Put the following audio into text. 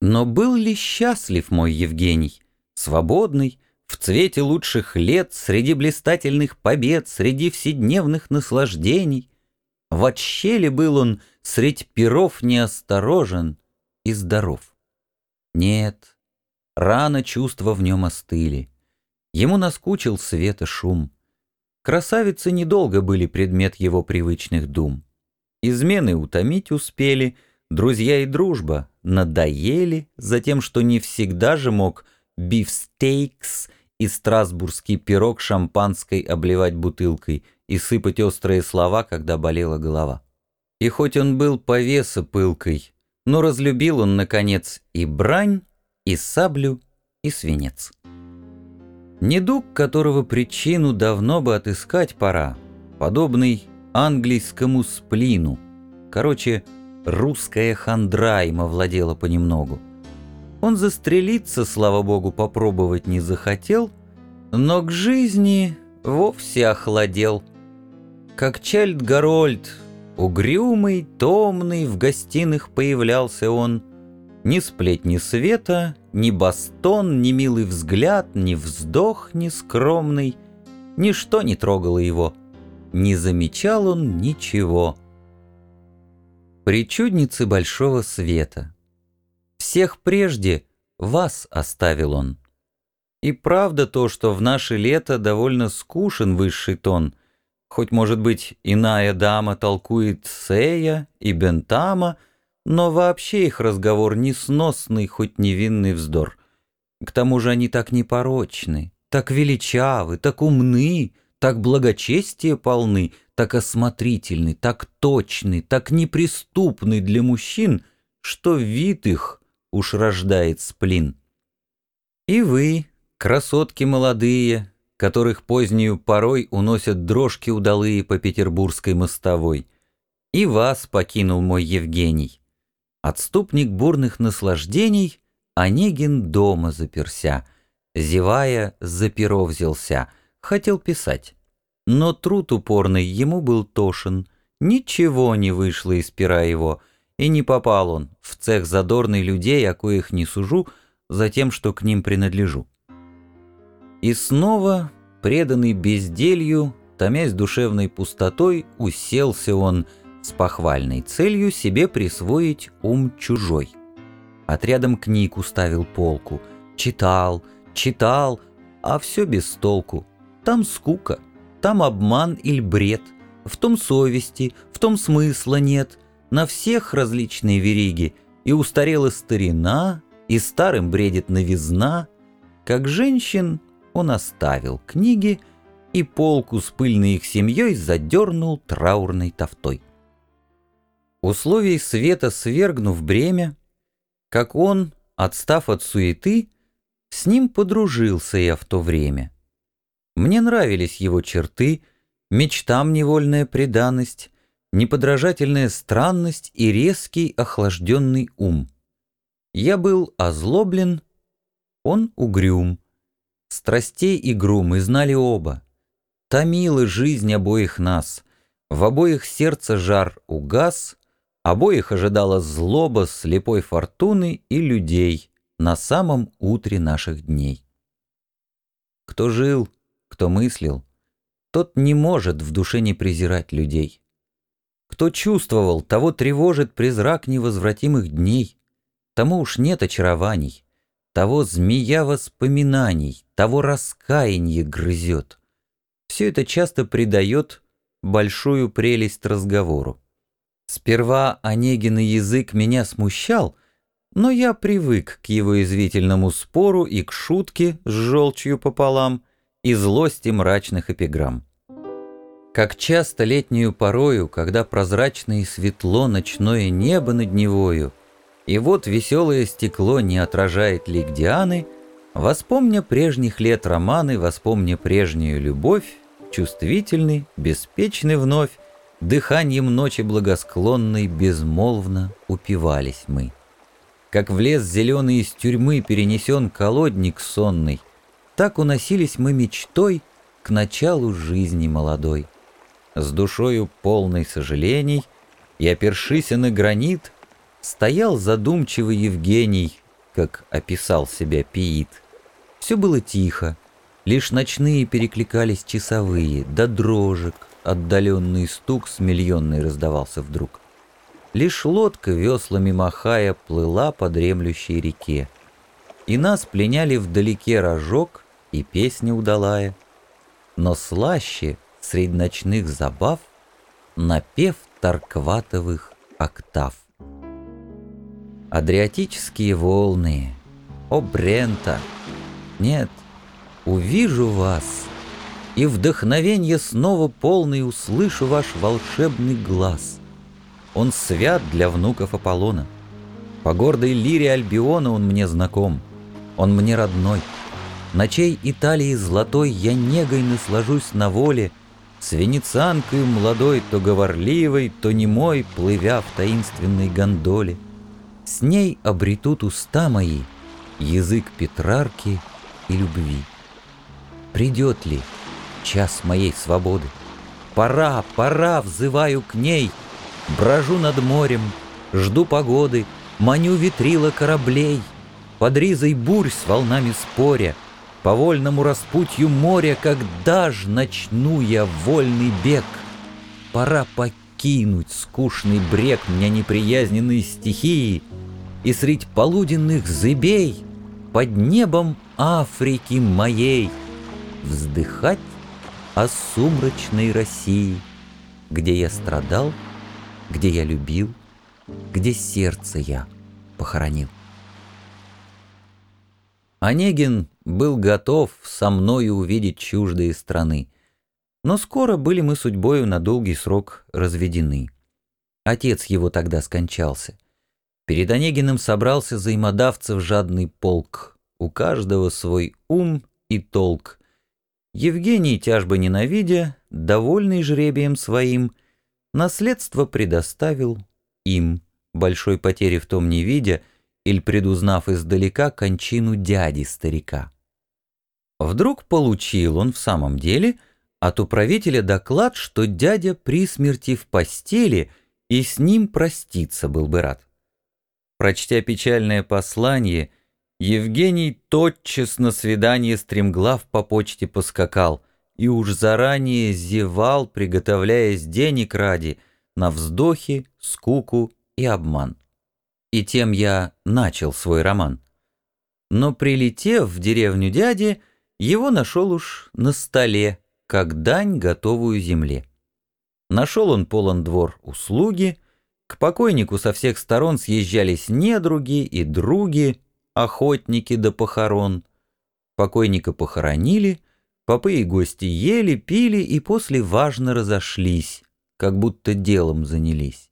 Но был ли счастлив мой Евгений, свободный, в цвете лучших лет, среди блистательных побед, среди вседневных наслаждений? Вообще ли был он средь перов неосторожен и здоров? Нет, рано чувства в нем остыли. Ему наскучил света шум. Красавицы недолго были предмет его привычных дум. Измены утомить успели, друзья и дружба надоели за тем, что не всегда же мог бифстейкс и страсбургский пирог шампанской обливать бутылкой и сыпать острые слова, когда болела голова. И хоть он был повеса пылкой, но разлюбил он, наконец, и брань, и саблю, и свинец. Недуг, которого причину давно бы отыскать пора, подобный английскому сплину. Короче, русская хандра им овладела понемногу. Он застрелиться, слава богу, попробовать не захотел, но к жизни вовсе охладел. Как Чальд Гарольд, угрюмый, томный, в гостиных появлялся он. Ни сплетни света, ни бастон, ни милый взгляд, ни вздох нескромный, ничто не трогало его. Не замечал он ничего. Причудницы большого света. Всех прежде вас оставил он. И правда то, что в наше лето довольно скушен высший тон, хоть, может быть, иная дама толкует Сея и Бентама, но вообще их разговор несносный, хоть невинный вздор. К тому же они так непорочны, так величавы, так умны, так благочестие полны, так осмотрительны, так точны, так неприступны для мужчин, что вид их уж рождает сплин. И вы, красотки молодые, которых позднюю порой уносят дрожки удалые по петербургской мостовой, и вас покинул мой Евгений. Отступник бурных наслаждений, Онегин дома заперся, зевая, за перо взялся, хотел писать. Но труд упорный ему был тошен, ничего не вышло из пера его, и не попал он в цех задорный людей, о коих не сужу, за тем, что к ним принадлежу. И снова, преданный безделью, томясь душевной пустотой, уселся он с похвальной целью себе присвоить ум чужой. Отрядом книг уставил полку, читал, читал, а все без толку. Там скука. Там обман или бред, в том совести, в том смысла нет, на всех различные вериги, и устарела старина, и старым бредит новизна. Как женщин он оставил книги и полку с пыльной их семьей задернул траурной тофтой. Условий света свергнув бремя, как он, отстав от суеты, с ним подружился я в то время — мне нравились его черты, мечтам невольная преданность, неподражательная странность и резкий охлажденный ум. Я был озлоблен, он угрюм. Страстей игру мы знали оба. Томила жизнь обоих нас, в обоих сердце жар угас, обоих ожидала злоба слепой фортуны и людей на самом утре наших дней. Кто жил, кто мыслил, тот не может в душе не презирать людей. Кто чувствовал, того тревожит призрак невозвратимых дней. Тому уж нет очарований, того змея воспоминаний, того раскаяние грызет. Все это часто придает большую прелесть разговору. Сперва Онегин язык меня смущал, но я привык к его извительному спору и к шутке с желчью пополам — и злости мрачных эпиграмм. Как часто летнюю порою, когда прозрачно и светло ночное небо над Невою, и вот веселое стекло не отражает лик Дианы, воспомня прежних лет романы, воспомня прежнюю любовь, чувствительный, беспечный вновь, дыханием ночи благосклонной безмолвно упивались мы. Как в лес зеленый из тюрьмы перенесен колодник сонный, так уносились мы мечтой к началу жизни молодой. С душою полной сожалений и опершися на гранит, стоял задумчивый Евгений как описал себя Пиит. Все было тихо, лишь ночные перекликались часовые, да дрожек, отдаленный стук с миллионной раздавался вдруг. Лишь лодка, веслами махая, плыла по дремлющей реке. И нас пленяли вдалеке рожок и песня удалая. Но слаще, среди ночных забав, напев таркватовых октав. Адриатические волны, о Брента, нет, увижу вас, и вдохновенье снова полный услышу ваш волшебный глаз. Он свят для внуков Аполлона. По гордой лире Альбиона он мне знаком. Он мне родной. Ночей Италии золотой я негой наслажусь на воле, С венецианкой молодой, то говорливой, то немой, Плывя в таинственной гондоле. С ней обретут уста мои Язык Петрарки и любви. Придет ли час моей свободы? Пора, пора, взываю к ней — Брожу над морем, жду погоды, Маню ветрила кораблей, Под ризой бурь с волнами споря, По вольному распутью моря, Когда ж начну я вольный бег? Пора покинуть скучный брег Мне неприязненные стихии, И средь полуденных зыбей Под небом Африки моей Вздыхать о сумрачной России, Где я страдал, где я любил, где сердце я похоронил. Онегин был готов со мною увидеть чуждые страны, но скоро были мы судьбою на долгий срок разведены. Отец его тогда скончался. Перед Онегиным собрался взаимодавцев жадный полк, у каждого свой ум и толк. Евгений, тяжбы ненавидя, довольный жребием своим, Наследство предоставил им, большой потери в том не видя, или предузнав издалека кончину дяди-старика. Вдруг получил он в самом деле от управителя доклад, что дядя при смерти в постели и с ним проститься был бы рад. Прочтя печальное послание, Евгений тотчас на свидание стремглав по почте поскакал — и уж заранее зевал, приготовляясь денег ради, на вздохи, скуку и обман. И тем я начал свой роман. Но прилетев в деревню дяди, его нашел уж на столе, как дань, готовую земле. Нашел он полон двор услуги, к покойнику со всех сторон съезжались недруги и други, охотники до похорон. Покойника похоронили — Попы и гости ели, пили и после важно разошлись, как будто делом занялись.